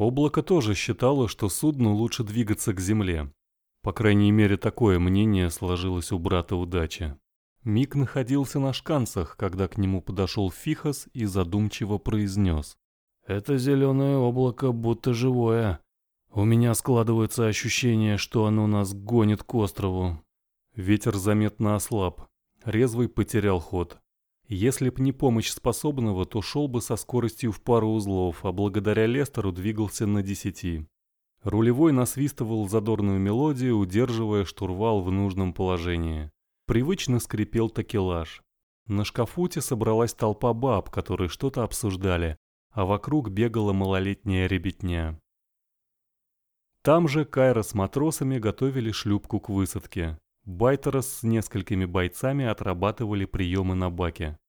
Облако тоже считало, что судну лучше двигаться к земле. По крайней мере, такое мнение сложилось у брата удачи. Мик находился на шканцах, когда к нему подошел Фихос и задумчиво произнес. «Это зеленое облако будто живое. У меня складывается ощущение, что оно нас гонит к острову». Ветер заметно ослаб. Резвый потерял ход. Если б не помощь способного, то шел бы со скоростью в пару узлов, а благодаря Лестеру двигался на десяти. Рулевой насвистывал задорную мелодию, удерживая штурвал в нужном положении. Привычно скрипел такелаж. На шкафуте собралась толпа баб, которые что-то обсуждали, а вокруг бегала малолетняя ребятня. Там же Кайра с матросами готовили шлюпку к высадке. Байтерос с несколькими бойцами отрабатывали приемы на баке.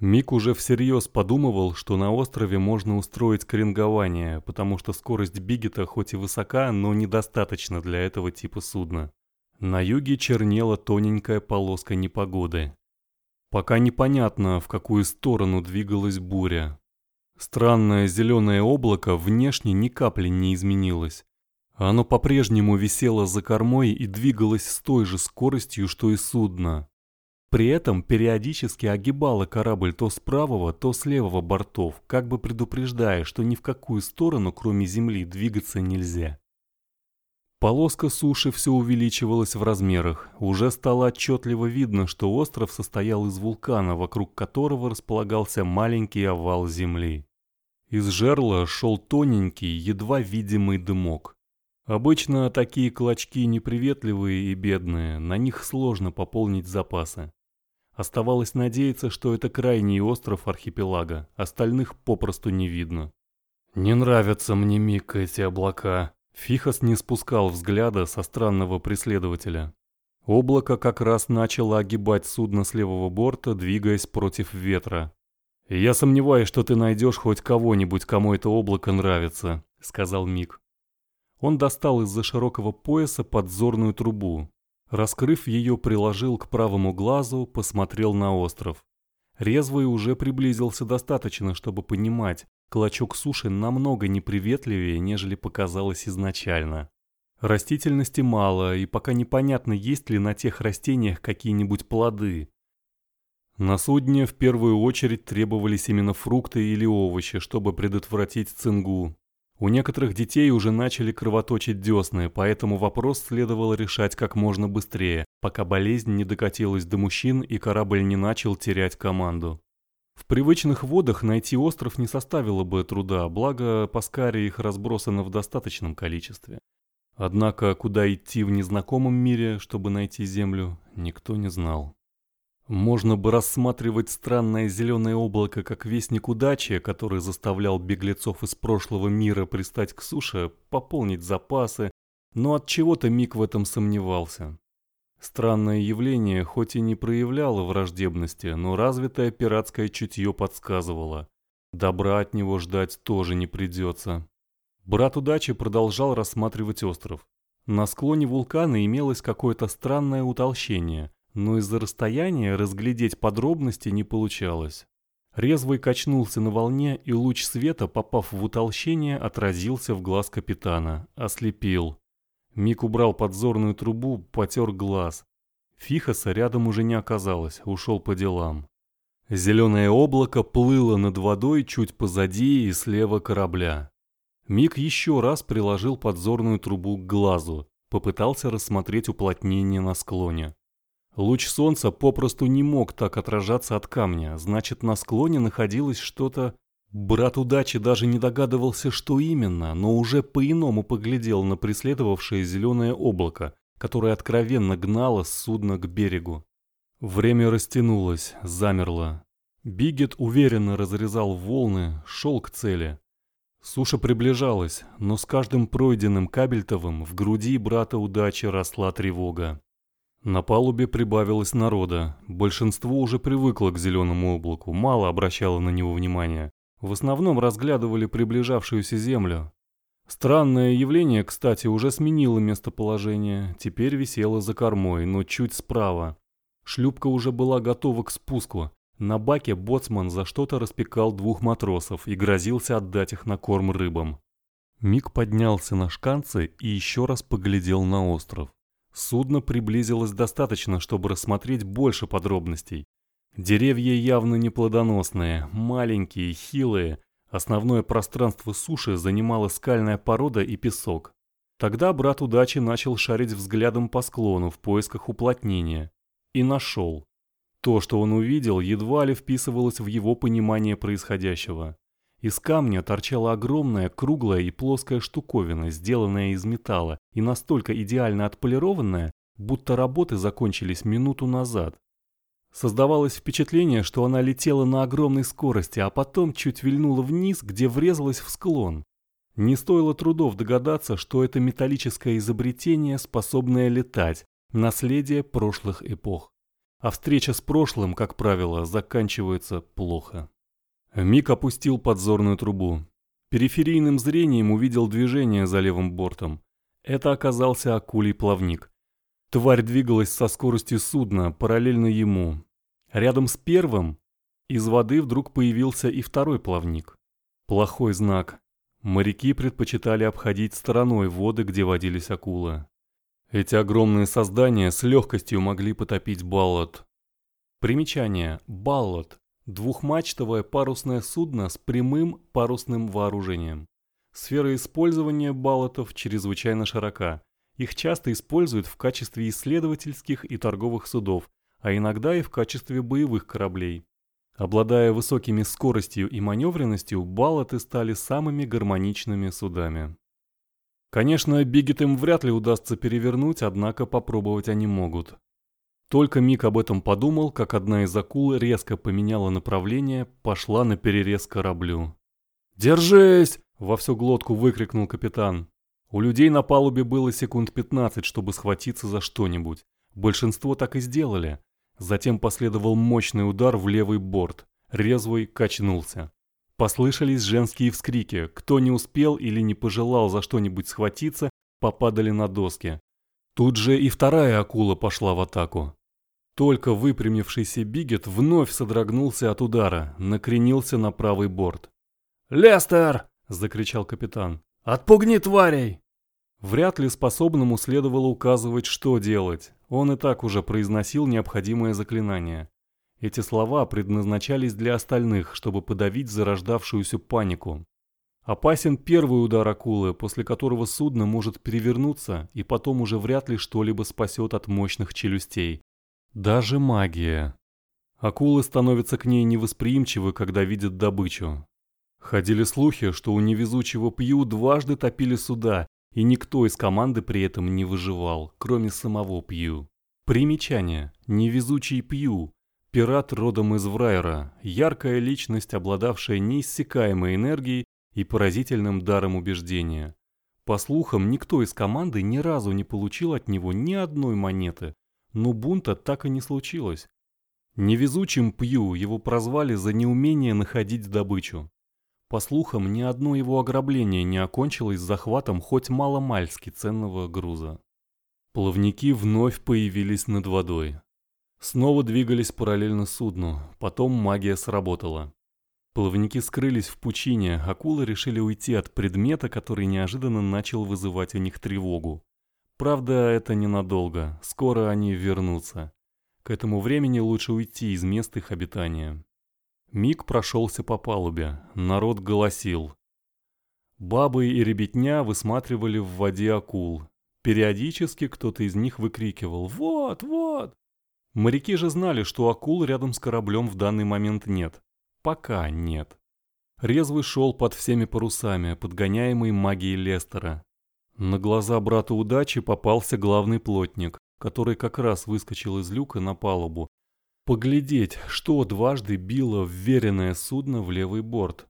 Мик уже всерьез подумывал, что на острове можно устроить крингование, потому что скорость Бигета хоть и высока, но недостаточно для этого типа судна. На юге чернела тоненькая полоска непогоды. Пока непонятно, в какую сторону двигалась буря. Странное зеленое облако внешне ни капли не изменилось. Оно по-прежнему висело за кормой и двигалось с той же скоростью, что и судно. При этом периодически огибало корабль то с правого, то с левого бортов, как бы предупреждая, что ни в какую сторону, кроме земли, двигаться нельзя. Полоска суши все увеличивалась в размерах. Уже стало отчетливо видно, что остров состоял из вулкана, вокруг которого располагался маленький овал земли. Из жерла шел тоненький, едва видимый дымок. Обычно такие клочки неприветливые и бедные, на них сложно пополнить запасы. Оставалось надеяться, что это крайний остров архипелага, остальных попросту не видно. «Не нравятся мне, Мик, эти облака». Фихос не спускал взгляда со странного преследователя. Облако как раз начало огибать судно с левого борта, двигаясь против ветра. «Я сомневаюсь, что ты найдешь хоть кого-нибудь, кому это облако нравится», — сказал Мик. Он достал из-за широкого пояса подзорную трубу. Раскрыв ее, приложил к правому глазу, посмотрел на остров. Резвый уже приблизился достаточно, чтобы понимать, клочок суши намного неприветливее, нежели показалось изначально. Растительности мало, и пока непонятно, есть ли на тех растениях какие-нибудь плоды. На судне в первую очередь требовались именно фрукты или овощи, чтобы предотвратить цингу. У некоторых детей уже начали кровоточить десны, поэтому вопрос следовало решать как можно быстрее, пока болезнь не докатилась до мужчин и корабль не начал терять команду. В привычных водах найти остров не составило бы труда, благо Паскари их разбросано в достаточном количестве. Однако куда идти в незнакомом мире, чтобы найти землю, никто не знал. Можно бы рассматривать странное зеленое облако как вестник удачи, который заставлял беглецов из прошлого мира пристать к суше, пополнить запасы, но от чего-то Мик в этом сомневался. Странное явление хоть и не проявляло враждебности, но развитое пиратское чутье подсказывало. Добра от него ждать тоже не придется. Брат удачи продолжал рассматривать остров. На склоне вулкана имелось какое-то странное утолщение – но из-за расстояния разглядеть подробности не получалось. Резвый качнулся на волне, и луч света, попав в утолщение, отразился в глаз капитана, ослепил. Мик убрал подзорную трубу, потер глаз. Фихоса рядом уже не оказалось, ушел по делам. Зеленое облако плыло над водой чуть позади и слева корабля. Мик еще раз приложил подзорную трубу к глазу, попытался рассмотреть уплотнение на склоне. Луч солнца попросту не мог так отражаться от камня, значит, на склоне находилось что-то... Брат удачи даже не догадывался, что именно, но уже по-иному поглядел на преследовавшее зеленое облако, которое откровенно гнало судно к берегу. Время растянулось, замерло. Бигет уверенно разрезал волны, шел к цели. Суша приближалась, но с каждым пройденным кабельтовым в груди брата удачи росла тревога. На палубе прибавилось народа. Большинство уже привыкло к зеленому облаку, мало обращало на него внимания. В основном разглядывали приближавшуюся землю. Странное явление, кстати, уже сменило местоположение. Теперь висело за кормой, но чуть справа. Шлюпка уже была готова к спуску. На баке боцман за что-то распекал двух матросов и грозился отдать их на корм рыбам. Мик поднялся на шканцы и еще раз поглядел на остров. Судно приблизилось достаточно, чтобы рассмотреть больше подробностей. Деревья явно не плодоносные, маленькие, хилые. Основное пространство суши занимала скальная порода и песок. Тогда брат удачи начал шарить взглядом по склону в поисках уплотнения. И нашел. То, что он увидел, едва ли вписывалось в его понимание происходящего. Из камня торчала огромная, круглая и плоская штуковина, сделанная из металла и настолько идеально отполированная, будто работы закончились минуту назад. Создавалось впечатление, что она летела на огромной скорости, а потом чуть вильнула вниз, где врезалась в склон. Не стоило трудов догадаться, что это металлическое изобретение, способное летать, наследие прошлых эпох. А встреча с прошлым, как правило, заканчивается плохо. Мик опустил подзорную трубу. Периферийным зрением увидел движение за левым бортом. Это оказался акулий плавник. Тварь двигалась со скоростью судна, параллельно ему. Рядом с первым из воды вдруг появился и второй плавник. Плохой знак. Моряки предпочитали обходить стороной воды, где водились акулы. Эти огромные создания с легкостью могли потопить баллот. Примечание. Баллот Двухмачтовое парусное судно с прямым парусным вооружением. Сфера использования баллотов чрезвычайно широка. Их часто используют в качестве исследовательских и торговых судов, а иногда и в качестве боевых кораблей. Обладая высокими скоростью и маневренностью, баллоты стали самыми гармоничными судами. Конечно, Бигет им вряд ли удастся перевернуть, однако попробовать они могут. Только Мик об этом подумал, как одна из акул резко поменяла направление, пошла на перерез кораблю. «Держись!» – во всю глотку выкрикнул капитан. У людей на палубе было секунд 15, чтобы схватиться за что-нибудь. Большинство так и сделали. Затем последовал мощный удар в левый борт. Резвый качнулся. Послышались женские вскрики. Кто не успел или не пожелал за что-нибудь схватиться, попадали на доски. Тут же и вторая акула пошла в атаку. Только выпрямившийся Бигет вновь содрогнулся от удара, накренился на правый борт. «Лестер!» – закричал капитан. «Отпугни тварей!» Вряд ли способному следовало указывать, что делать. Он и так уже произносил необходимое заклинание. Эти слова предназначались для остальных, чтобы подавить зарождавшуюся панику. Опасен первый удар акулы, после которого судно может перевернуться, и потом уже вряд ли что-либо спасет от мощных челюстей. Даже магия. Акулы становятся к ней невосприимчивы, когда видят добычу. Ходили слухи, что у невезучего Пью дважды топили суда, и никто из команды при этом не выживал, кроме самого Пью. Примечание. Невезучий Пью. Пират родом из Врайера, яркая личность, обладавшая неиссякаемой энергией и поразительным даром убеждения. По слухам, никто из команды ни разу не получил от него ни одной монеты, но бунта так и не случилось. Невезучим Пью его прозвали за неумение находить добычу. По слухам, ни одно его ограбление не окончилось захватом хоть маломальски ценного груза. Плавники вновь появились над водой. Снова двигались параллельно судну, потом магия сработала. Плавники скрылись в пучине, акулы решили уйти от предмета, который неожиданно начал вызывать у них тревогу. Правда, это ненадолго, скоро они вернутся. К этому времени лучше уйти из мест их обитания. Миг прошелся по палубе, народ голосил. Бабы и ребятня высматривали в воде акул. Периодически кто-то из них выкрикивал «Вот, вот!». Моряки же знали, что акул рядом с кораблем в данный момент нет. Пока нет. Резвый шел под всеми парусами, подгоняемый магией Лестера. На глаза брата удачи попался главный плотник, который как раз выскочил из люка на палубу. Поглядеть, что дважды било вверенное судно в левый борт.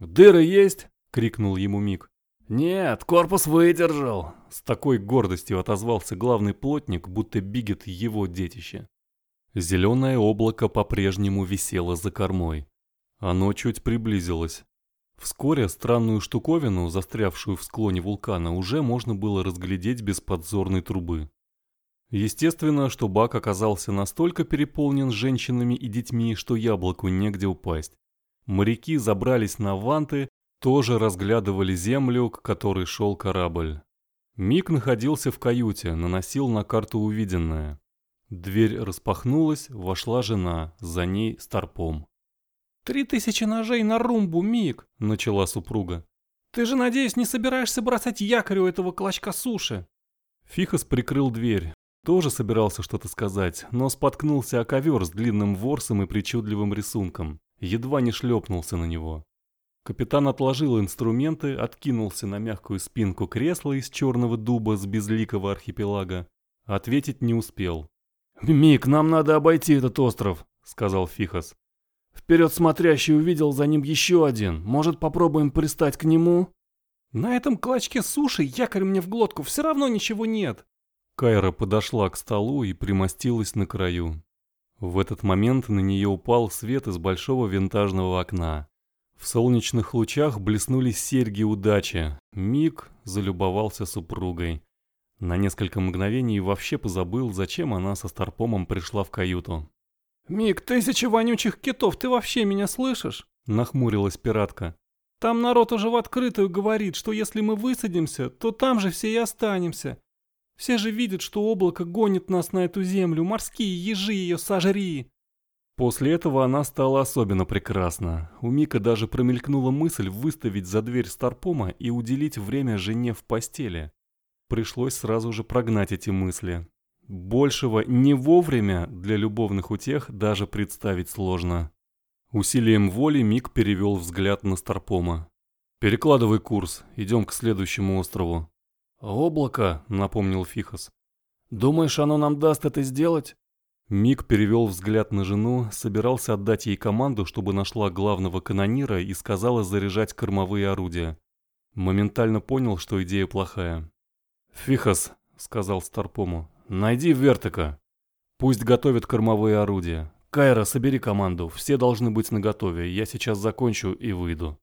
«Дыры есть?» — крикнул ему Мик. «Нет, корпус выдержал!» С такой гордостью отозвался главный плотник, будто бигет его детище. Зеленое облако по-прежнему висело за кормой. Оно чуть приблизилось. Вскоре странную штуковину, застрявшую в склоне вулкана, уже можно было разглядеть без подзорной трубы. Естественно, что бак оказался настолько переполнен женщинами и детьми, что яблоку негде упасть. Моряки забрались на ванты, тоже разглядывали землю, к которой шел корабль. Мик находился в каюте, наносил на карту увиденное. Дверь распахнулась, вошла жена, за ней старпом. «Три тысячи ножей на румбу, Мик!» — начала супруга. «Ты же, надеюсь, не собираешься бросать якорь у этого клочка суши?» Фихос прикрыл дверь. Тоже собирался что-то сказать, но споткнулся о ковер с длинным ворсом и причудливым рисунком. Едва не шлепнулся на него. Капитан отложил инструменты, откинулся на мягкую спинку кресла из черного дуба с безликого архипелага. Ответить не успел. «Мик, нам надо обойти этот остров», — сказал Фихос. «Вперед смотрящий увидел за ним еще один. Может, попробуем пристать к нему?» «На этом клочке суши якорь мне в глотку, все равно ничего нет». Кайра подошла к столу и примостилась на краю. В этот момент на нее упал свет из большого винтажного окна. В солнечных лучах блеснули серьги удачи. Мик залюбовался супругой. На несколько мгновений вообще позабыл, зачем она со Старпомом пришла в каюту. «Мик, тысяча вонючих китов, ты вообще меня слышишь?» — нахмурилась пиратка. «Там народ уже в открытую говорит, что если мы высадимся, то там же все и останемся. Все же видят, что облако гонит нас на эту землю, морские ежи ее сожри!» После этого она стала особенно прекрасна. У Мика даже промелькнула мысль выставить за дверь Старпома и уделить время жене в постели. Пришлось сразу же прогнать эти мысли. Большего не вовремя для любовных утех даже представить сложно. Усилием воли Мик перевел взгляд на Старпома. «Перекладывай курс, идем к следующему острову». «Облако», — напомнил Фихос. «Думаешь, оно нам даст это сделать?» Мик перевел взгляд на жену, собирался отдать ей команду, чтобы нашла главного канонира и сказала заряжать кормовые орудия. Моментально понял, что идея плохая. «Фихос», — сказал Старпому, — «найди Вертика. Пусть готовят кормовые орудия. Кайра, собери команду, все должны быть наготове, я сейчас закончу и выйду».